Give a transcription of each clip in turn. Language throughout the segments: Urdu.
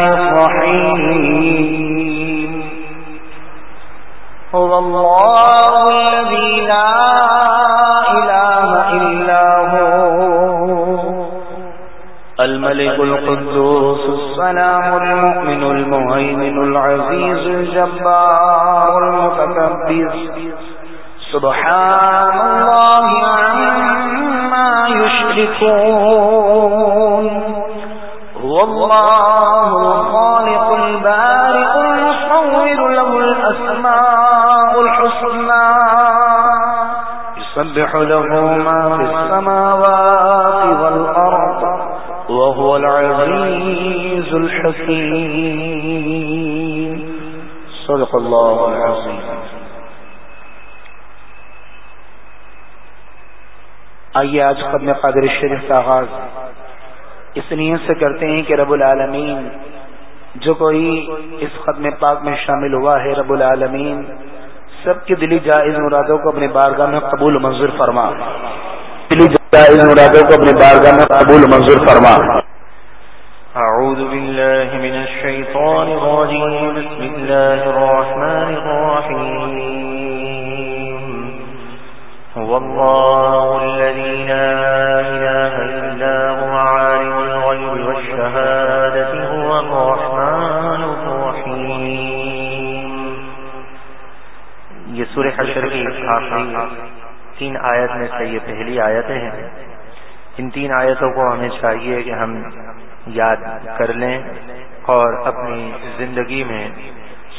الرحيم. هو الله الذي لا إله إلا هو. الملك القدوس السلام المؤمن المهيمن العزيز الجبار المتكبر. سبحان الله عما يشركون. هو الله البارئ المصور له الأسماء الحسنى. يسبح له ما في السماوات والأرض وهو العزيز الحكيم. صدق الله العظيم. آئیے آج قدم قادر شریف کا آغاز. اس نیت سے کرتے ہیں کہ رب العالمین جو کوئی اس ختم پاک میں شامل ہوا ہے، رب العالمین، سب کی دلی جائز مرادوں کو اپنے بارگاہ میں قبول منظور فرما۔ دلی جائز مرادوں کو اپنے بارگاہ میں قبول منظور فرما۔ أعوذ بالله من الشيطان الرجيم بسم الله الرحمن الرحيم هو آخری تین آیت میں سے یہ پہلی آیتیں ہیں۔ ان تین آیتوں کو ہمیں چاہیے کہ ہم یاد کر لیں اور اپنی زندگی میں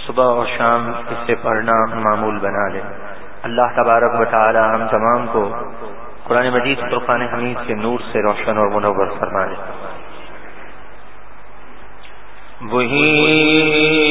صبح اور شام اس سے پڑھنا معمول بنا لیں۔ اللہ تبارک و تعالی ہم تمام کو قرآن مجید فرقان حمید کے نور سے روشن اور منور فرما لیں وہی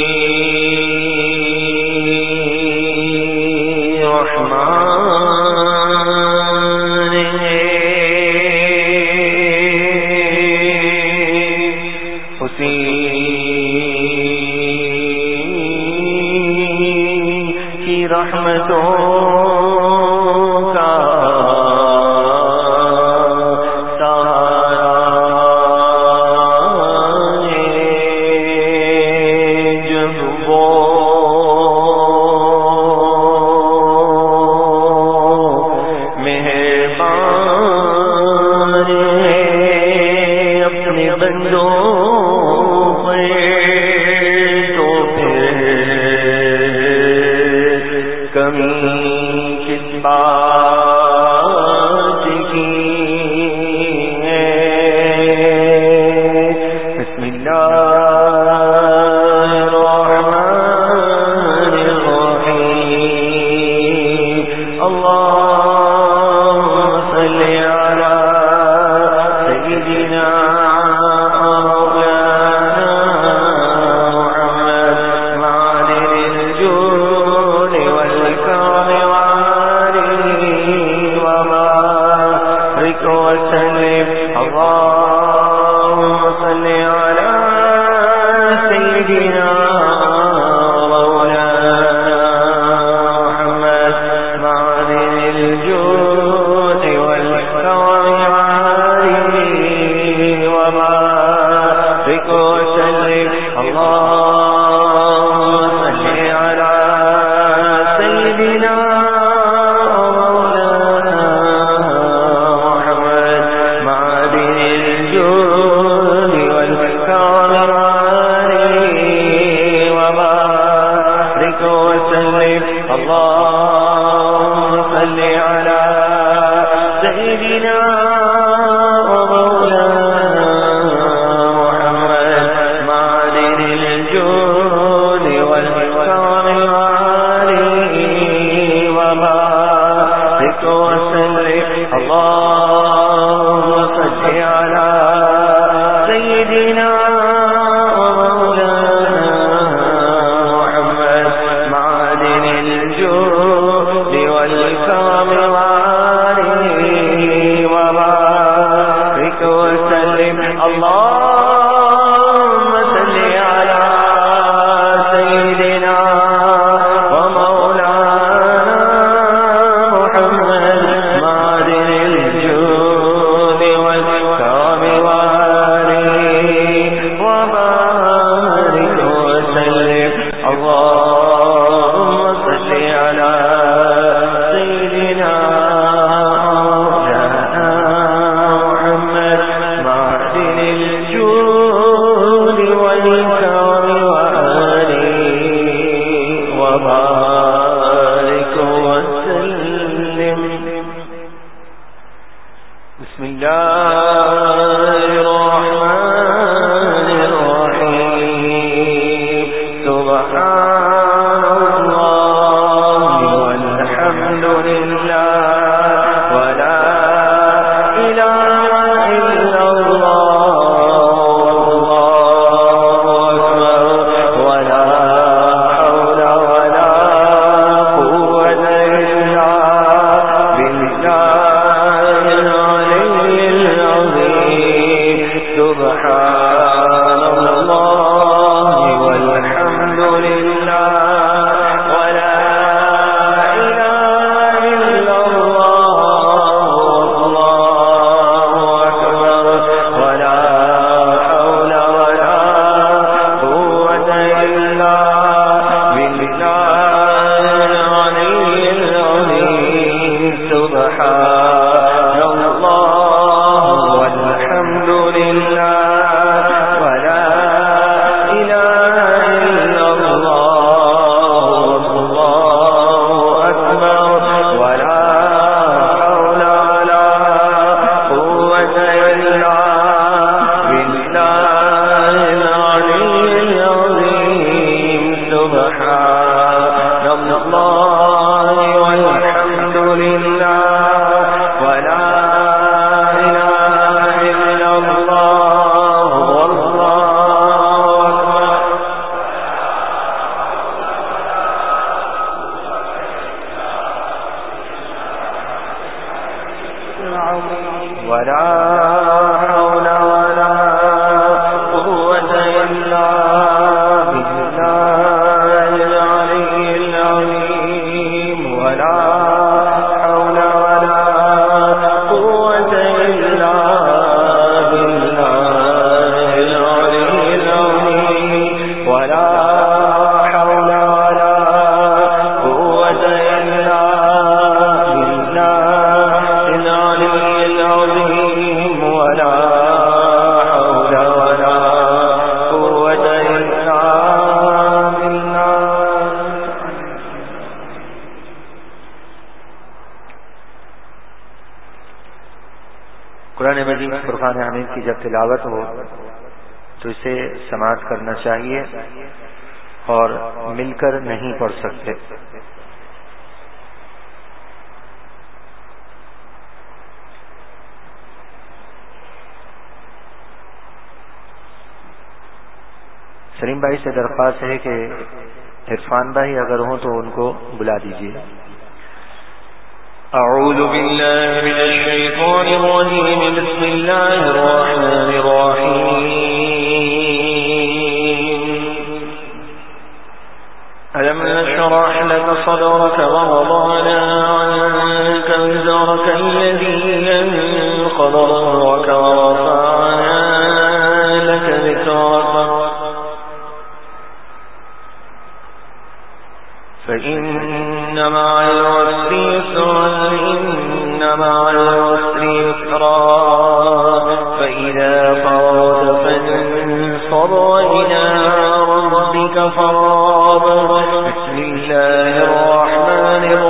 تلاوت ہو تو اسے سماعت کرنا چاہیے اور مل کر نہیں پڑھ سکتے۔ سلیم بھائی سے درخواست ہے کہ عرفان بھائی اگر ہوں تو ان کو بلا دیجیے أعوذ بالله من الشيطان الرجيم. بسم الله الرحمن الرحيم. ألم نشرح لك صدرك ووضعنا عنك وزرك الذي ينقض ظهرك ورفعنا لك ذكرك. فإن مع العسر مع العسر يسرا فإذا فرغت فانصر إلى ربك فراب بسم الله الرحمن الرحيم.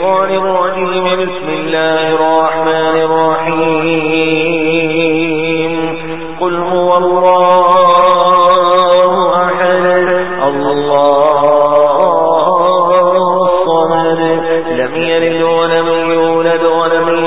الشيطان الرجيم. بسم الله الرحمن الرحيم. قل هو الله أحد. الله الصمد. لم يلد ولم يولد ولم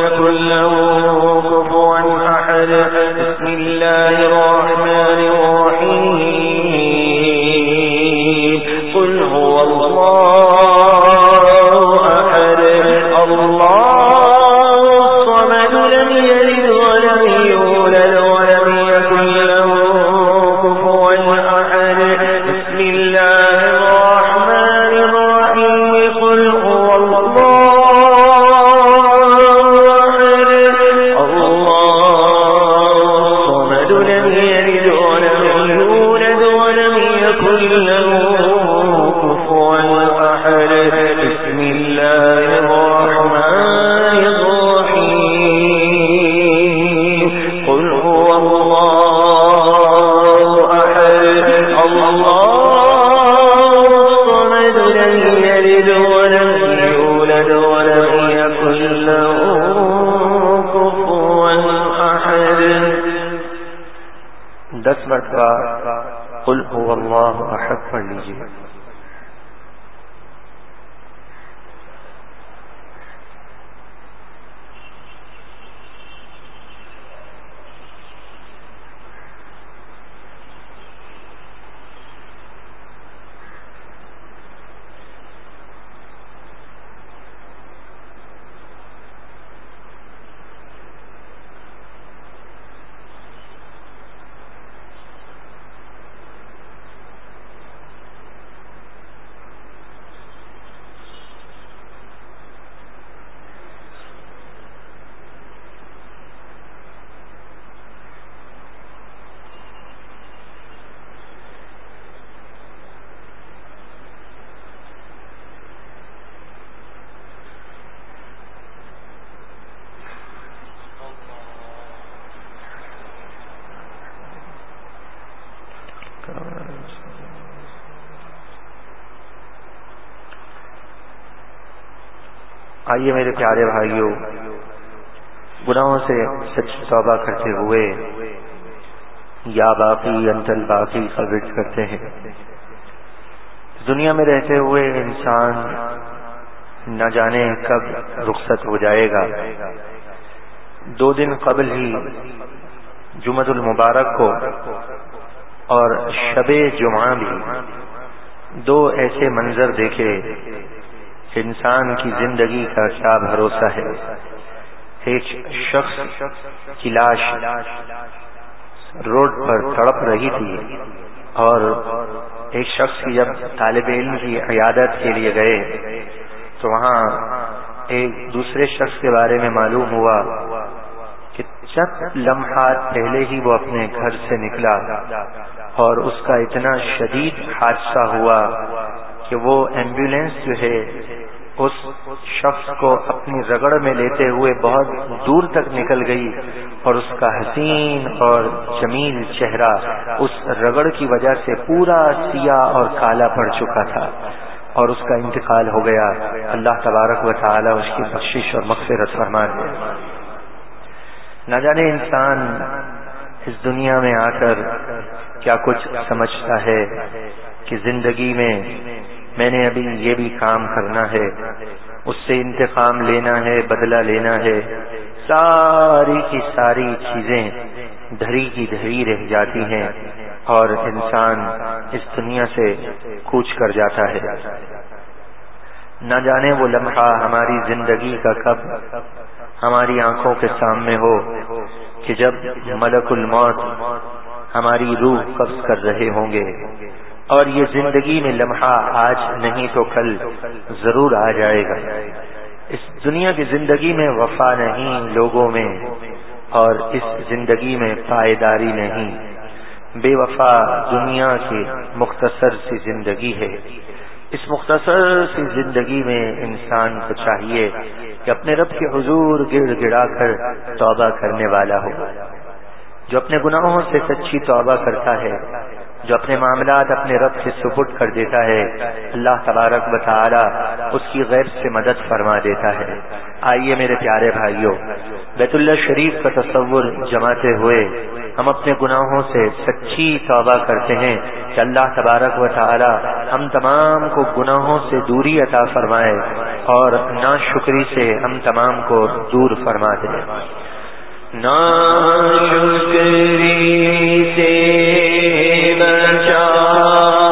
آئیے میرے پیارے بھائیوں گناہوں سے سچی توبہ کرتے ہوئے یا باقی انتل باقی قبض کرتے ہیں۔ دنیا میں رہتے ہوئے انسان نہ جانے کب رخصت ہو جائے گا۔ دو دن قبل ہی جمعت المبارک کو اور شب جمعہ بھی دو ایسے منظر دیکھے انسان کی زندگی کا کیا بھروسہ ہے؟ ایک شخص کی لاش روڈ پر تڑپ رہی تھی اور ایک شخص کی جب طالب علم کی عیادت کے لیے گئے تو وہاں ایک دوسرے شخص کے بارے میں معلوم ہوا کہ چند لمحات پہلے ہی وہ اپنے گھر سے نکلا اور اس کا اتنا شدید حادثہ ہوا کہ وہ ایمبولینس جو ہے اس شخص کو اپنی رگڑ میں لیتے ہوئے بہت دور تک نکل گئی اور اس کا حسین اور جمیل چہرہ اس رگڑ کی وجہ سے پورا سیاہ اور کالا پڑ چکا تھا اور اس کا انتقال ہو گیا۔ اللہ تبارک و تعالی اس کی بخشش اور مغفرت فرمان ہے نہ جانے انسان اس دنیا میں آ کر کیا کچھ سمجھتا ہے کہ زندگی میں میں نے ابھی یہ بھی کام کرنا ہے۔ اس سے انتقام لینا ہے، بدلہ لینا ہے۔ ساری کی ساری چیزیں دھری کی دھری رہ جاتی ہیں اور انسان اس دنیا سے کوچ کر جاتا ہے۔ نہ جانے وہ لمحہ ہماری زندگی کا کب ہماری آنکھوں کے سامنے ہو کہ جب ملک الموت ہماری روح قبض کر رہے ہوں گے۔ اور یہ زندگی میں لمحہ آج نہیں تو کل ضرور آ جائے گا۔ اس دنیا کی زندگی میں وفا نہیں لوگوں میں اور اس زندگی میں پائیداری نہیں۔ بے وفا دنیا کی مختصر سی زندگی ہے۔ اس مختصر سی زندگی میں انسان کو چاہیے کہ اپنے رب کے حضور گڑ گڑا کر توبہ کرنے والا ہو۔ جو اپنے گناہوں سے سچی توبہ کرتا ہے جو اپنے معاملات اپنے رب سے سپٹ کر دیتا ہے، اللہ تبارک و تعالی اس کی غیر سے مدد فرما دیتا ہے۔ آئیے میرے پیارے بھائیوں بیت اللہ شریف کا تصور جماتے ہوئے، ہم اپنے گناہوں سے سچی توبہ کرتے ہیں کہ اللہ تبارک و تعالی ہم تمام کو گناہوں سے دوری عطا فرمائے اور نا شکری سے ہم تمام کو دور فرما دے۔ چار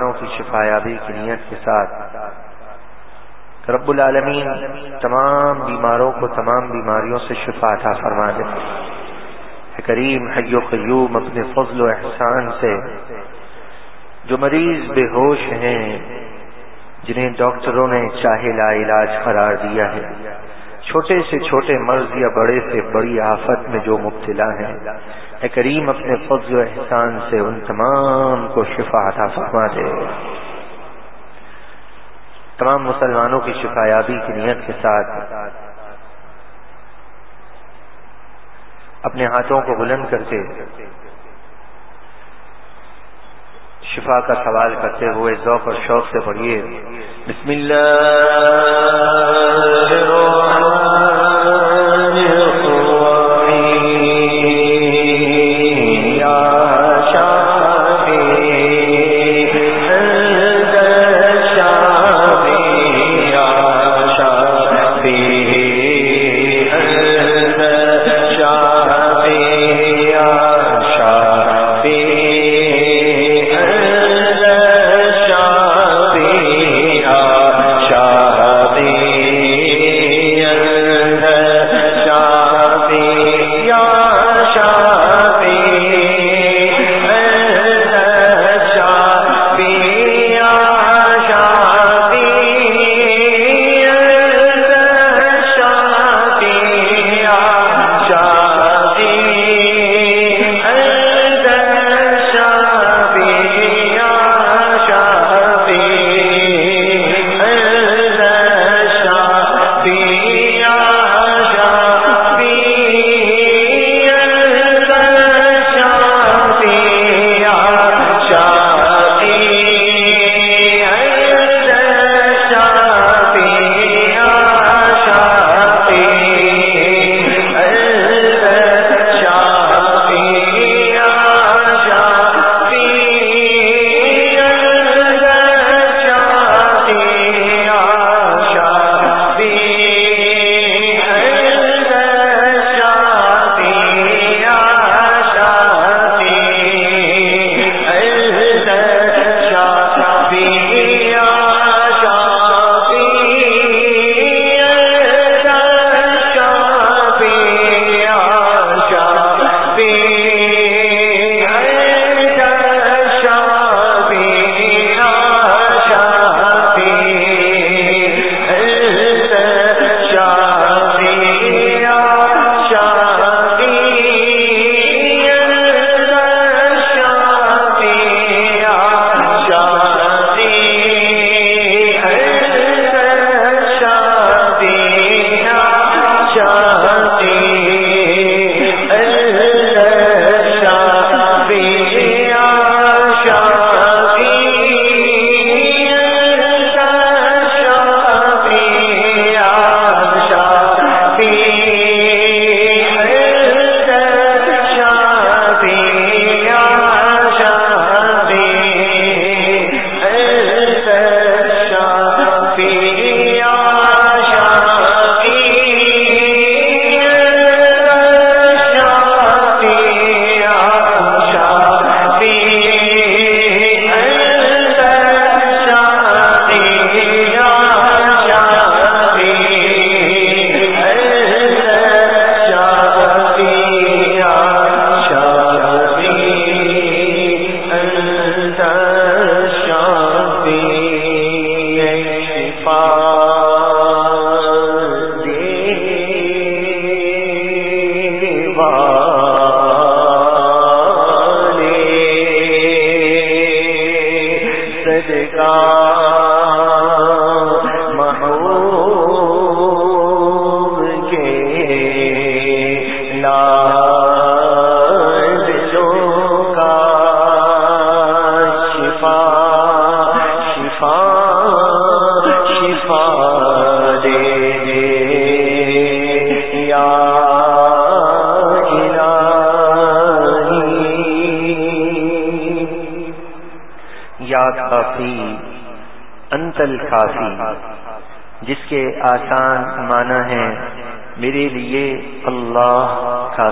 نا شکری سے رب العالمین تمام بیماروں کو تمام بیماریوں سے شفا عطا فرما دے۔ کریم، حی و قیوم، اپنے فضل و احسان سے۔ جو مریض بے ہوش ہیں، جنہیں ڈاکٹروں نے چاہے لا علاج قرار دیا ہے۔ چھوٹے سے چھوٹے مرض یا بڑے سے بڑی آفت میں جو مبتلا ہیں، اے کریم اپنے فضل و احسان سے ان تمام کو شفا عطا فرما دے۔ تمام مسلمانوں کی شفایابی کی نیت کے ساتھ اپنے ہاتھوں کو بلند کر کے شفا کا سوال کرتے ہوئے ذوق اور شوق سے پڑھیے۔ بسم اللہ۔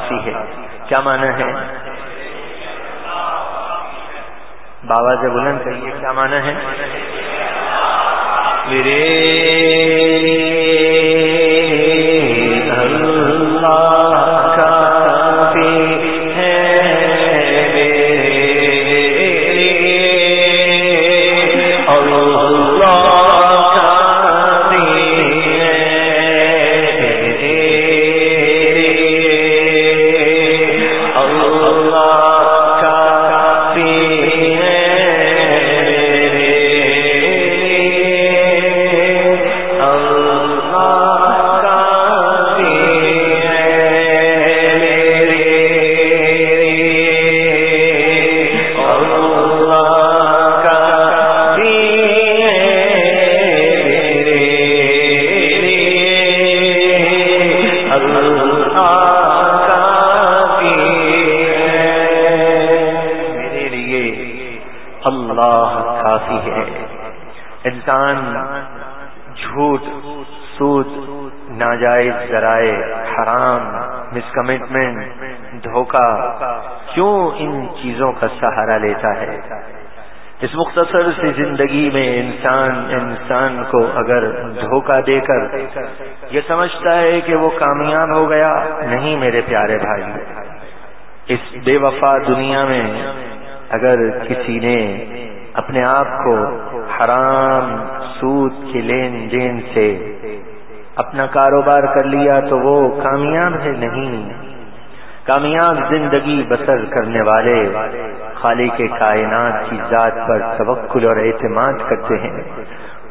کافی ہے۔ کیا معنی ہے؟ بابا سے بلند کریے کیا معنی ہے؟ سہارا لیتا ہے۔ اس مختصر سی زندگی میں انسان انسان کو اگر دھوکہ دے کر یہ سمجھتا ہے کہ وہ کامیاب ہو گیا، نہیں میرے پیارے بھائی، اس بے وفا دنیا میں اگر کسی نے اپنے آپ کو حرام سود کے لین دین سے اپنا کاروبار کر لیا تو وہ کامیاب ہے، نہیں۔ کامیاب زندگی بسر کرنے والے خالی کے کائنات کی ذات پر توکل اور اعتماد کرتے ہیں،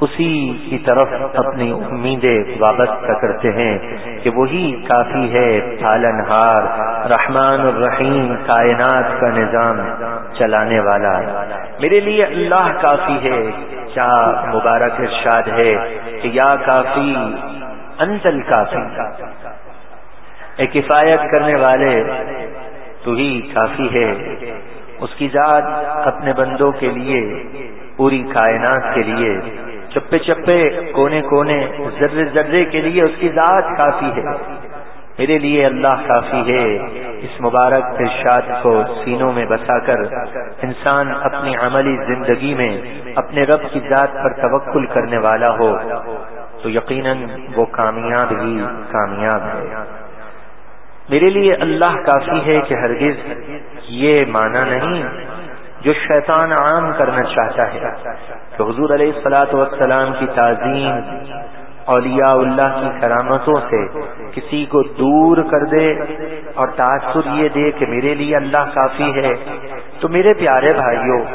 اسی کی طرف اپنی امیدیں وابستہ کرتے ہیں کہ وہی کافی ہے پالن ہار رحمان الرحیم کائنات کا نظام چلانے والا۔ میرے لیے اللہ کافی ہے کیا مبارک ارشاد ہے کہ یا کافی انتل کافی اے کفایت کرنے والے، تو ہی کافی ہے۔ اس کی ذات اپنے بندوں کے لیے، پوری کائنات کے لیے، چپے چپے، کونے کونے، ذرے ذرے کے لیے اس کی ذات کافی ہے۔ میرے لیے اللہ کافی ہے۔ اس مبارک ارشاد کو سینوں میں بسا کر انسان اپنی عملی زندگی میں اپنے رب کی ذات پر توکل کرنے والا ہو، تو یقیناً وہ کامیاب ہی کامیاب ہے۔ میرے لیے اللہ کافی ہے کہ ہرگز یہ مانا نہیں جو شیطان عام کرنا چاہتا ہے۔ کہ حضور علیہ السلاۃ والسلام کی تعظیم اولیاء اللہ کی کرامتوں سے کسی کو دور کر دے اور تاثر یہ دے کہ میرے لیے اللہ کافی ہے۔ تو میرے پیارے بھائیوں،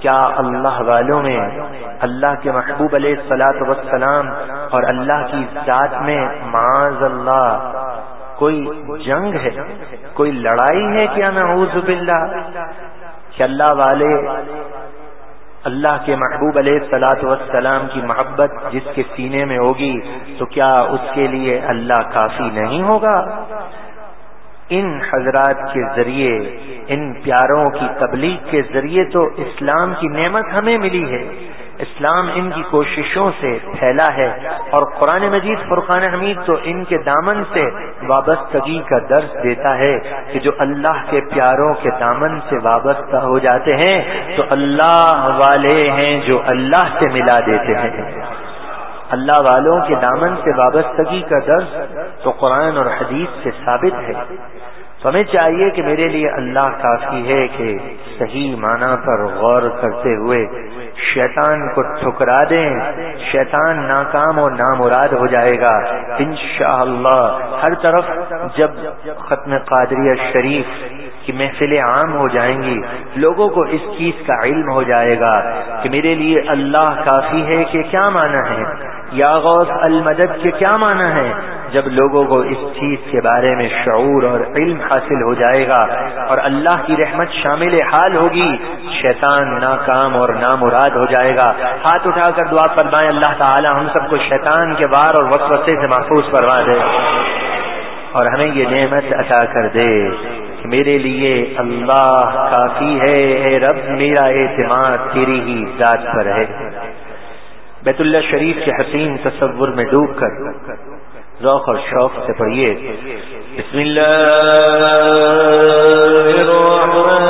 کیا اللہ والوں میں اللہ کے محبوب علیہ السلاۃ وسلام اور اللہ کی ذات میں معاذ اللہ کوئی جنگ ہے، کوئی لڑائی ہے کیا نعوذ باللہ؟ کہ اللہ والے، اللہ کے محبوب علیہ السلاۃ وسلام کی محبت جس کے سینے میں ہوگی، تو کیا اس کے لیے اللہ کافی نہیں ہوگا؟ ان حضرات کے ذریعے، ان پیاروں کی تبلیغ کے ذریعے تو اسلام کی نعمت ہمیں ملی ہے۔ اسلام ان کی کوششوں سے پھیلا ہے اور قرآن مجید فرقان حمید تو ان کے دامن سے وابستگی کا درس دیتا ہے کہ جو اللہ کے پیاروں کے دامن سے وابستہ ہو جاتے ہیں، تو اللہ والے ہیں جو اللہ سے ملا دیتے ہیں۔ اللہ والوں کے دامن سے وابستگی کا درس تو قرآن اور حدیث سے ثابت ہے۔ تو ہمیں چاہیے کہ میرے لیے اللہ کافی ہے کہ صحیح معنی پر غور کرتے ہوئے شیطان کو ٹھکرا دیں، شیطان ناکام اور نامراد ہو جائے گا۔ انشاءاللہ، ہر طرف جب ختم قادریہ شریف کی محفلیں عام ہو جائیں گی، لوگوں کو اس چیز کا علم ہو جائے گا کہ میرے لیے اللہ کافی ہے کہ کیا معنی ہے۔ یا غوث المدد کے کیا معنی ہے؟ جب لوگوں کو اس چیز کے بارے میں شعور اور علم حاصل ہو جائے گا اور اللہ کی رحمت شامل حال ہوگی، شیطان ناکام اور نامراد ہو جائے گا۔ ہاتھ اٹھا کر دعا فرمائے، اللہ تعالی ہم سب کو شیطان کے وار اور وسوسے سے محفوظ کروا دے۔ اور ہمیں یہ نعمت عطا کر دے کہ میرے لیے اللہ کافی ہے، اے رب، میرا اعتماد تیری ہی ذات پر ہے۔ بیت اللہ شریف کے حسین تصور میں ڈوب کر ذوق اور شوق سے پڑھیے۔ بسم اللہ الرحمن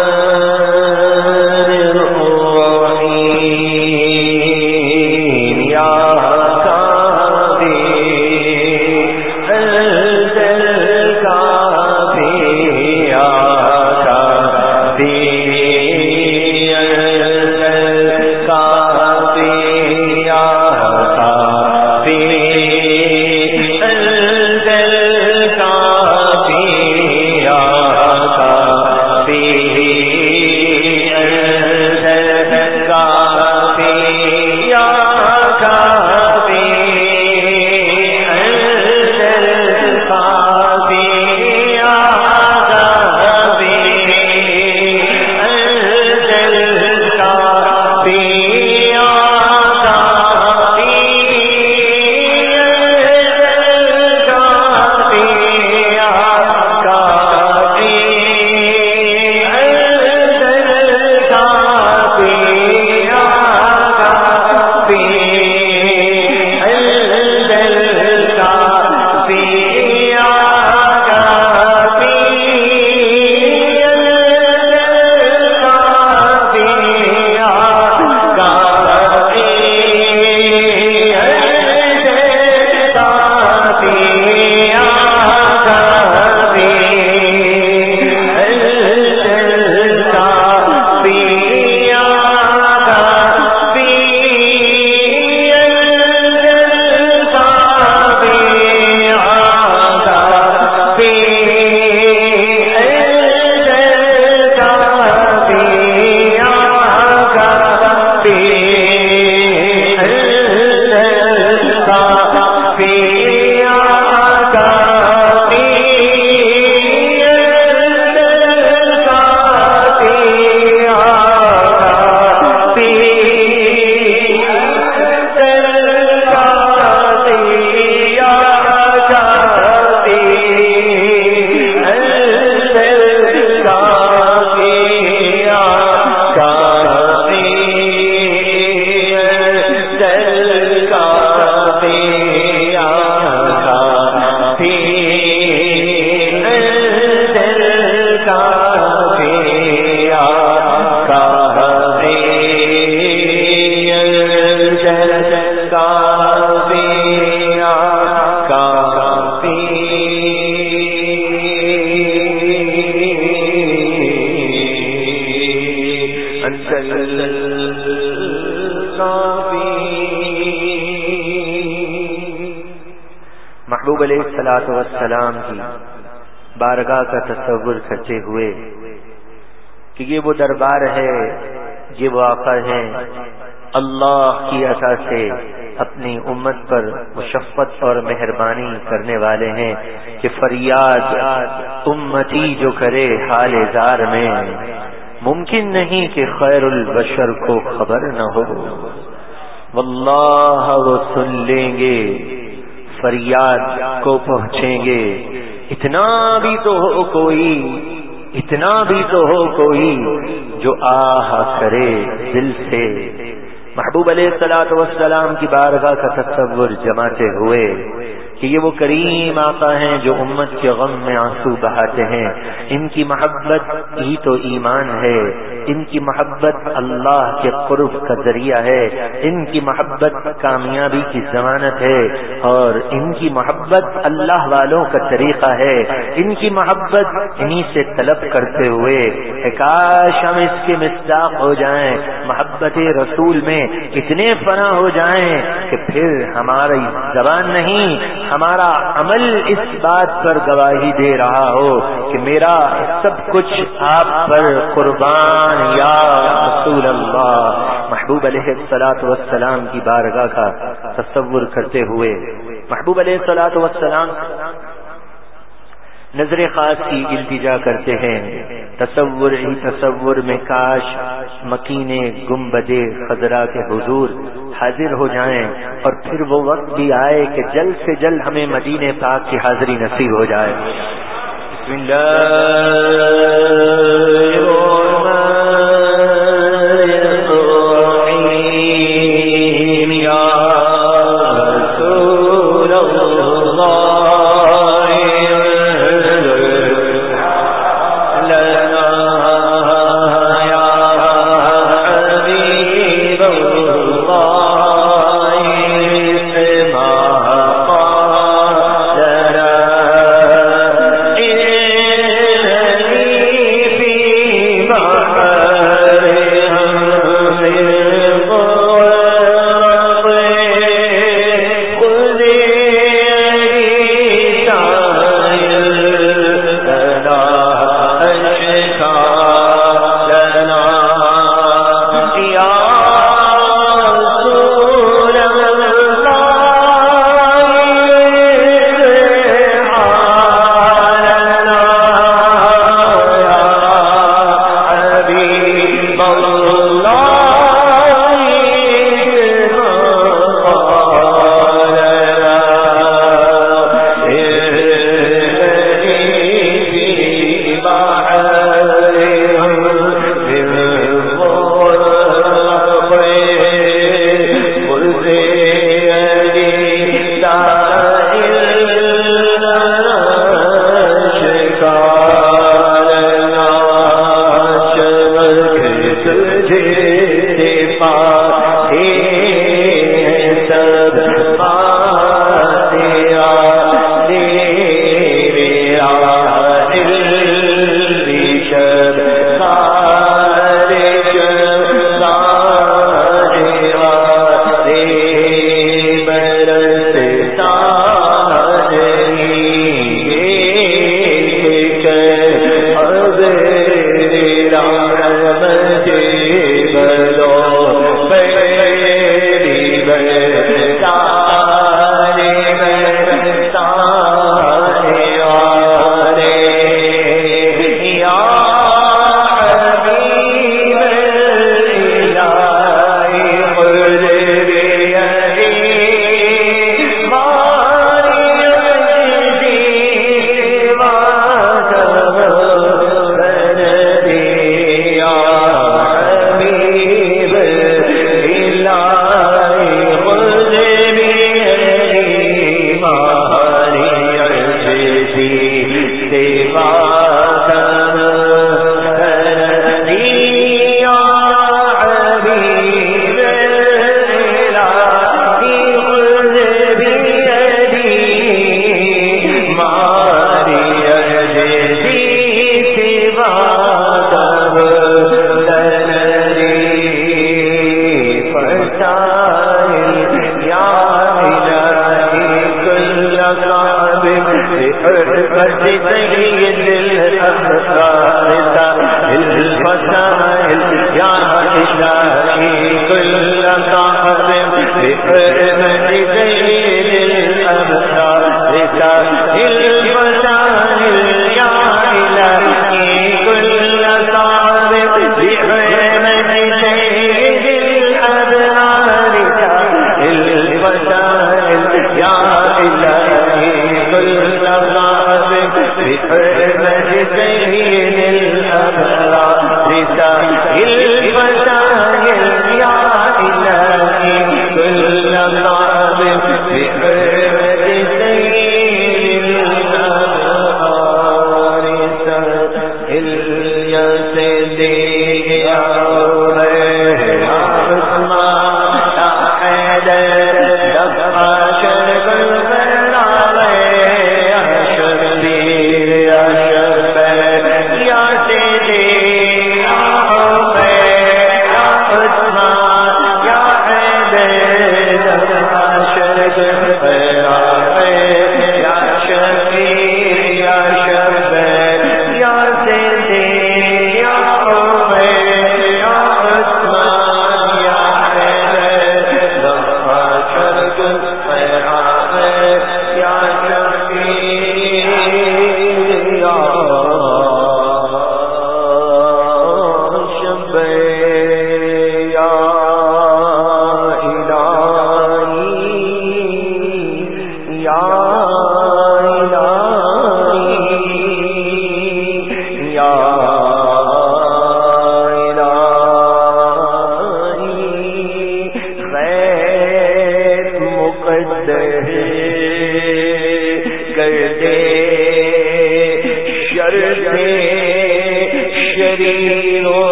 یہ وہ دربار ہے یہ وہ آقا ہے۔ اللہ کی عطا سے اپنی امت پر مشفت اور مہربانی کرنے والے ہیں کہ فریاد امتی جو کرے حال زار میں۔ ممکن نہیں کہ خیر البشر کو خبر نہ ہو۔ واللہ وہ سن لیں گے، فریاد کو پہنچیں گے۔ اتنا بھی تو ہو کوئی اتنا بھی تو ہو کوئی جو آہ کرے دل سے۔ محبوب علیہ السلاۃ وسلام کی بارگاہ کا تصور جماتے ہوئے۔ کہ یہ وہ کریم آتا ہیں جو امت کے غم میں آنسو بہاتے ہیں۔ ان کی محبت ہی تو ایمان ہے۔ ان کی محبت اللہ کے قرب کا ذریعہ ہے۔ ان کی محبت کامیابی کی ضمانت ہے۔ اور ان کی محبت اللہ والوں کا طریقہ ہے۔ ان کی محبت انہی سے طلب کرتے ہوئے کاش ہم اس کے مصداق ہو جائیں۔ محبت رسول میں اتنے فنا ہو جائیں کہ پھر ہماری زبان نہیں۔ ہمارا عمل اس بات پر گواہی دے رہا ہو کہ میرا سب کچھ آپ پر قربان یا رسول اللہ۔ محبوب علیہ السلاط وسلام کی بارگاہ کا تصور کرتے ہوئے۔ محبوب علیہ السلاط وسلام نظر خاص کی التجا کرتے ہیں۔ تصور ہی تصور میں کاش مکین گمبدے خزرا کے حضور حاضر ہو جائیں اور پھر وہ وقت بھی آئے کہ جلد سے جلد ہمیں مدینے پاک کی حاضری نصیب ہو جائے۔ بسم اللہ۔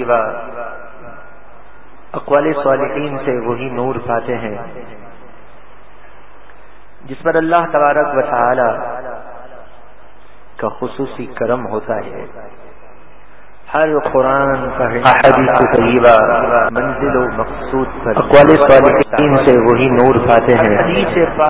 طیبہ۔ اقوال صالحین سے وہی نور پاتے ہیں جس پر اللہ تبارک و تعالی کا خصوصی کرم ہوتا ہے۔ ہر قرآن طیبہ منزل و مقصود پر اقوال صالحین سے وہی نور پاتے ہیں۔